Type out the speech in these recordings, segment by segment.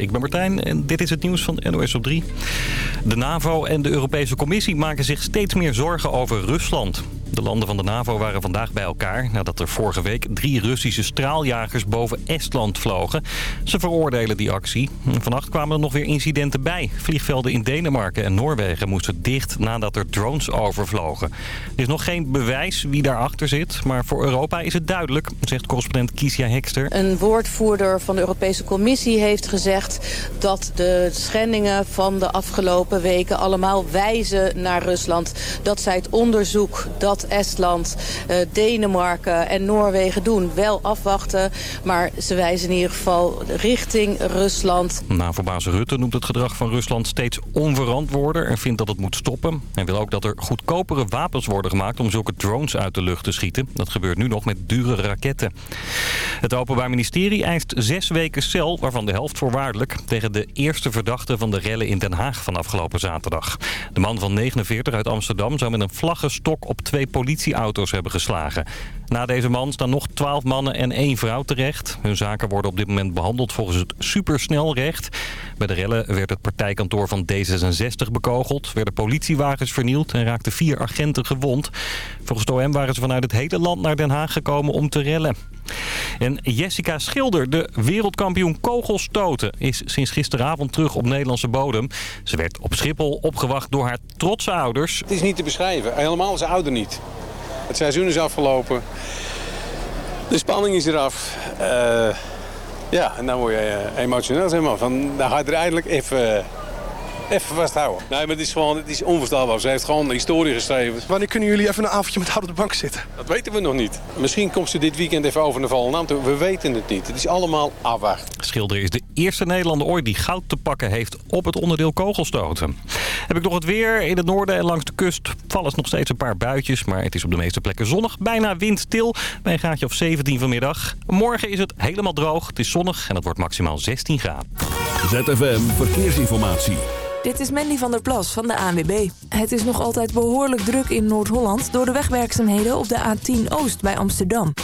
ik ben Martijn en dit is het nieuws van NOS op 3. De NAVO en de Europese Commissie maken zich steeds meer zorgen over Rusland. De landen van de NAVO waren vandaag bij elkaar nadat er vorige week drie Russische straaljagers boven Estland vlogen. Ze veroordelen die actie. Vannacht kwamen er nog weer incidenten bij. Vliegvelden in Denemarken en Noorwegen moesten dicht nadat er drones overvlogen. Er is nog geen bewijs wie daarachter zit, maar voor Europa is het duidelijk, zegt correspondent Kiesja Hekster. Een woordvoerder van de Europese Commissie heeft gezegd dat de schendingen van de afgelopen weken allemaal wijzen naar Rusland. Dat zij het onderzoek dat Estland, eh, Denemarken en Noorwegen doen wel afwachten. Maar ze wijzen in ieder geval richting Rusland. NAVO-baas Rutte noemt het gedrag van Rusland steeds onverantwoorder en vindt dat het moet stoppen. Hij wil ook dat er goedkopere wapens worden gemaakt om zulke drones uit de lucht te schieten. Dat gebeurt nu nog met dure raketten. Het Openbaar Ministerie eist zes weken cel, waarvan de helft voorwaardelijk... tegen de eerste verdachte van de rellen in Den Haag van afgelopen zaterdag. De man van 49 uit Amsterdam zou met een vlaggenstok op twee politieauto's hebben geslagen. Na deze man staan nog twaalf mannen en één vrouw terecht. Hun zaken worden op dit moment behandeld volgens het supersnelrecht. Bij de rellen werd het partijkantoor van D66 bekogeld, werden politiewagens vernield en raakten vier agenten gewond. Volgens de OM waren ze vanuit het hele land naar Den Haag gekomen om te rellen. En Jessica Schilder, de wereldkampioen kogelstoten, is sinds gisteravond terug op Nederlandse bodem. Ze werd op Schiphol opgewacht door haar trotse ouders. Het is niet te beschrijven, helemaal zijn ouder niet. Het seizoen is afgelopen, de spanning is eraf. Uh, ja, en dan word je uh, emotioneel, zeg maar. Van, dan ga er eindelijk even... Even vasthouden. Nee, maar het is gewoon het is onvoorstelbaar. Ze heeft gewoon historie geschreven. Wanneer kunnen jullie even een avondje met haar op de bank zitten? Dat weten we nog niet. Misschien komt ze dit weekend even over de Volendam toe. We weten het niet. Het is allemaal afwacht. Schilder is de eerste Nederlander ooit die goud te pakken heeft op het onderdeel kogelstoten. Heb ik nog het weer. In het noorden en langs de kust vallen nog steeds een paar buitjes. Maar het is op de meeste plekken zonnig. Bijna windstil bij een graadje of 17 vanmiddag. Morgen is het helemaal droog. Het is zonnig en het wordt maximaal 16 graden. ZFM Verkeersinformatie. Dit is Mandy van der Plas van de ANWB. Het is nog altijd behoorlijk druk in Noord-Holland... door de wegwerkzaamheden op de A10 Oost bij Amsterdam.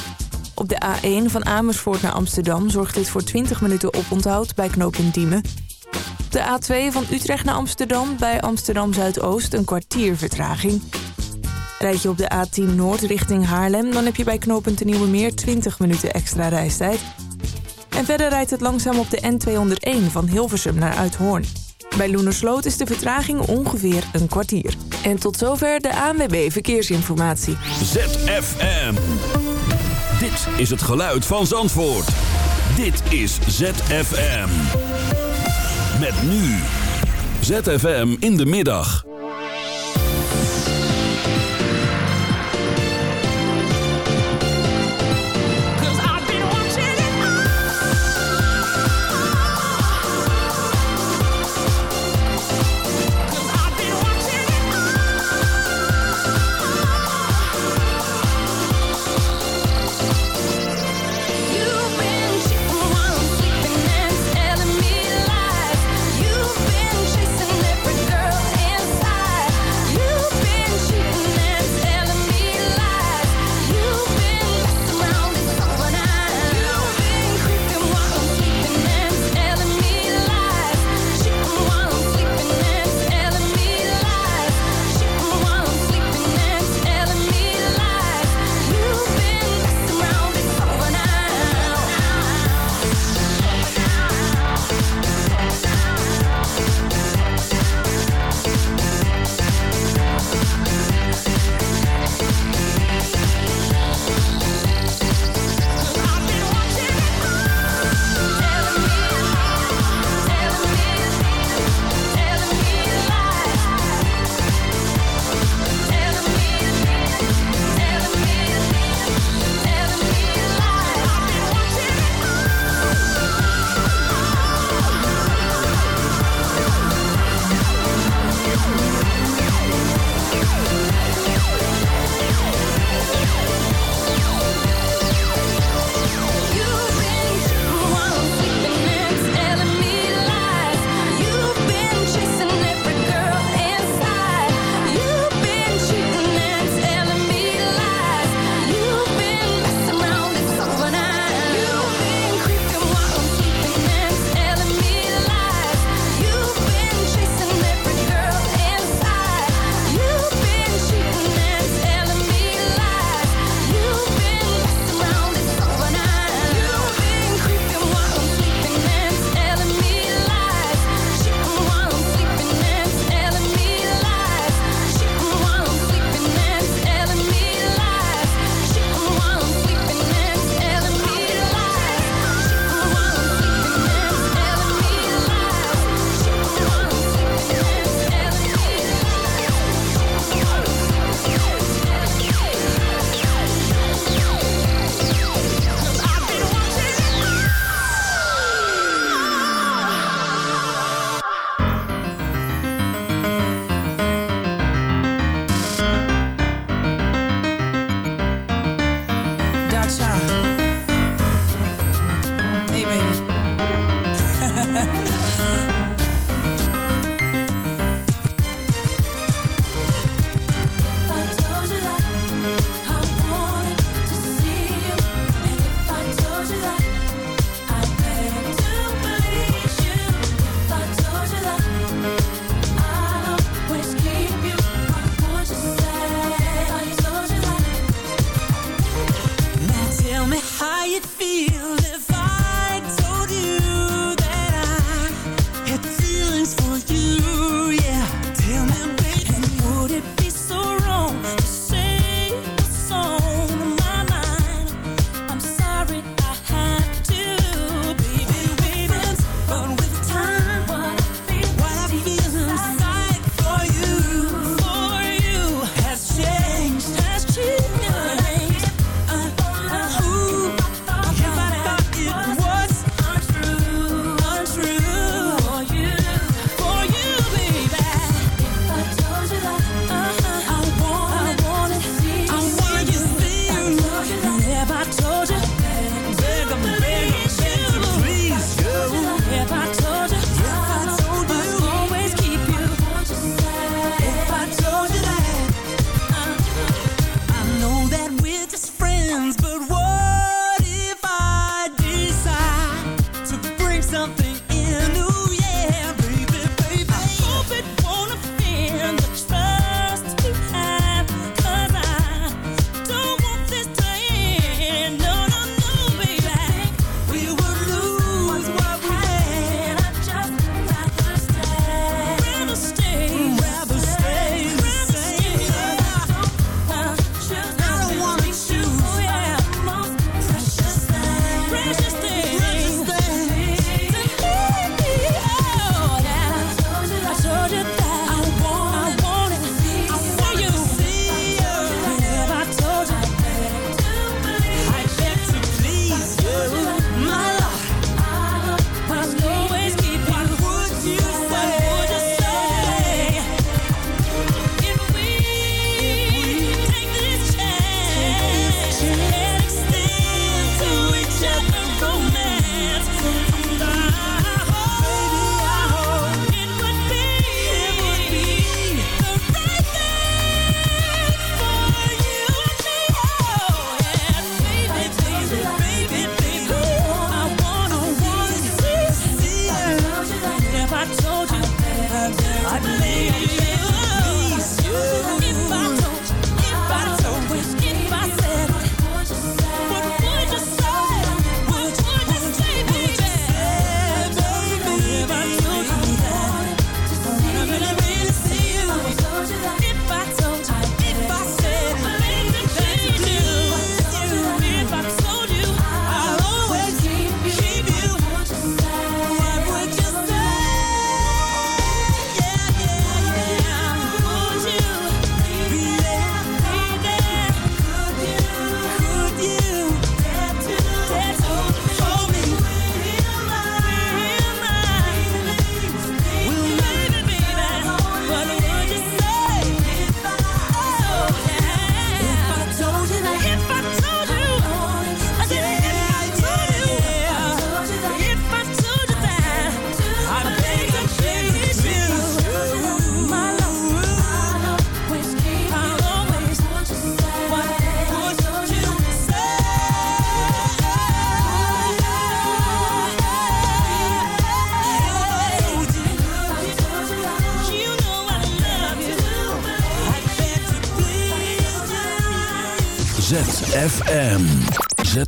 Op de A1 van Amersfoort naar Amsterdam zorgt dit voor 20 minuten oponthoud bij knooppunt Diemen. De A2 van Utrecht naar Amsterdam bij Amsterdam Zuidoost een kwartier vertraging. Rijd je op de A10 Noord richting Haarlem... dan heb je bij knooppunt de Nieuwe Meer 20 minuten extra reistijd. En verder rijdt het langzaam op de N201 van Hilversum naar Uithoorn. Bij Loenersloot is de vertraging ongeveer een kwartier. En tot zover de ANWB Verkeersinformatie. ZFM. Dit is het geluid van Zandvoort. Dit is ZFM. Met nu. ZFM in de middag.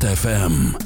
ZFM.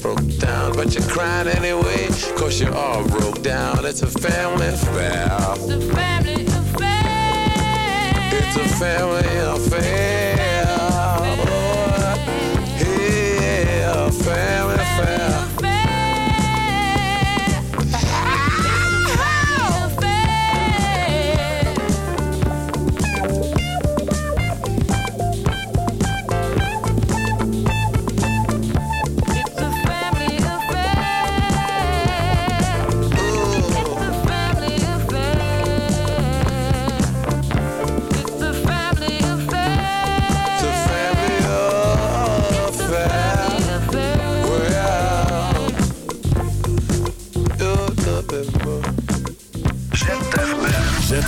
broke down. But you're crying anyway cause you're all broke down. It's a family affair. It's a family affair. It's a family affair.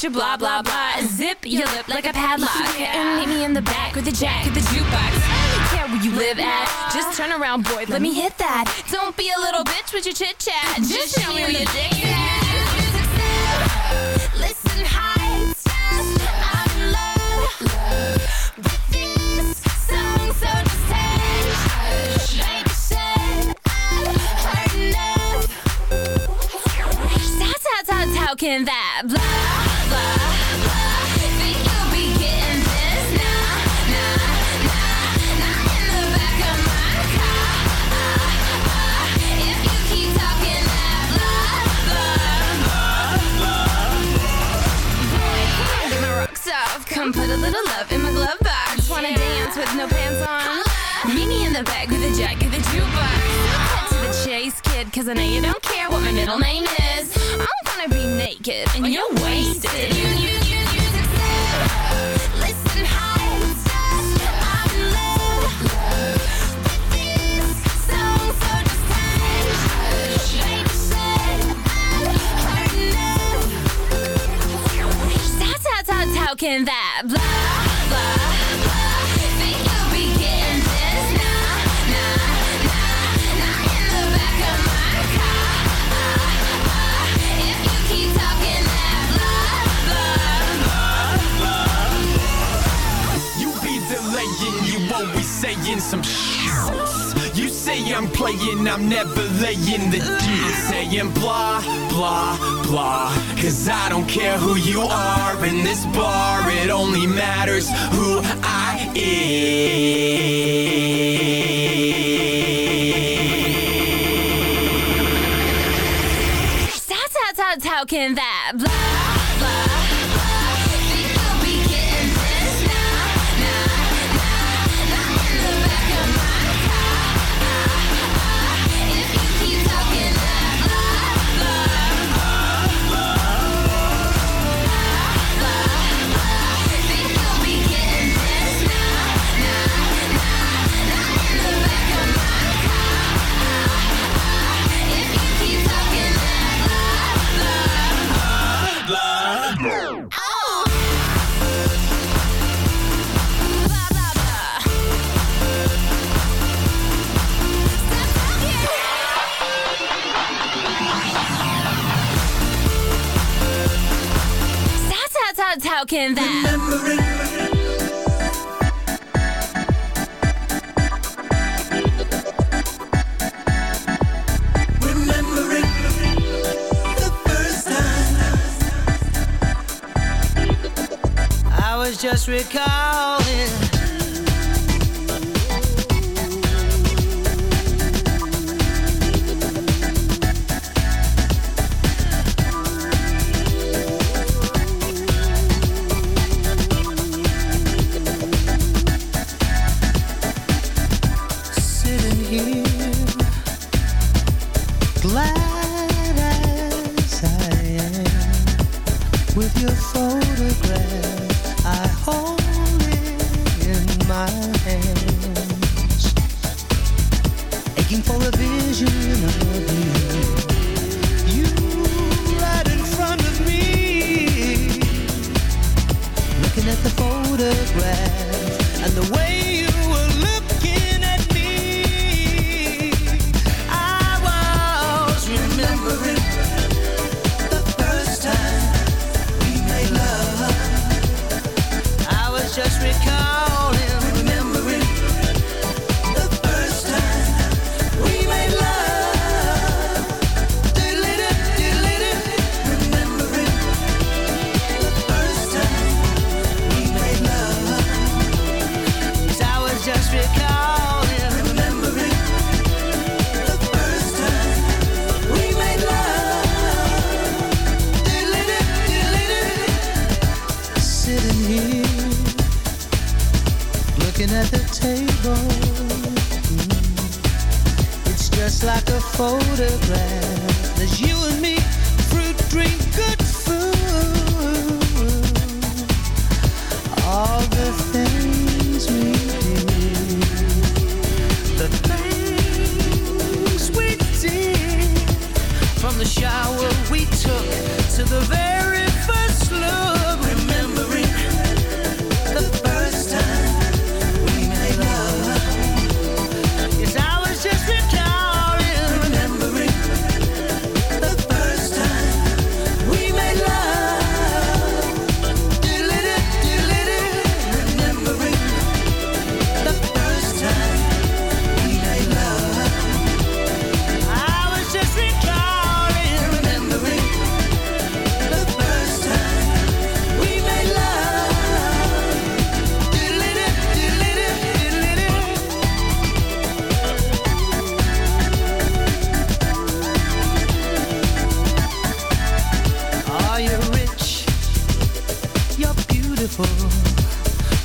With your blah blah blah. Zip your lip like a padlock. And meet me in the back with the jack of the jukebox. I don't care where you live at. Just turn around, boy. Let me hit that. Don't be a little bitch with your chit chat. Just show me your dick is. Listen, heights. I'm in love with this song, so just hush. Baby said I've heard enough. How, how, how, how can that blah Come put a little love in my glove box. Wanna dance with no pants on? Meet me in the back with a jack of the jukebox. Cut to the chase, kid, cause I know you don't care what my middle name is. I'm gonna be naked and you're wasted. You, you, Can that blah, blah, blah Think you'll be getting this? Nah, nah, nah Not in the back of my car If you keep talking that blah, blah, blah You be delaying, you always saying some shit. Say I'm playing, I'm never laying the deal. Saying blah, blah, blah. Cause I don't care who you are in this bar, it only matters who I How, how, how, how can that blah,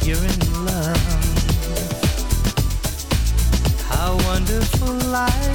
you're in love. How wonderful life.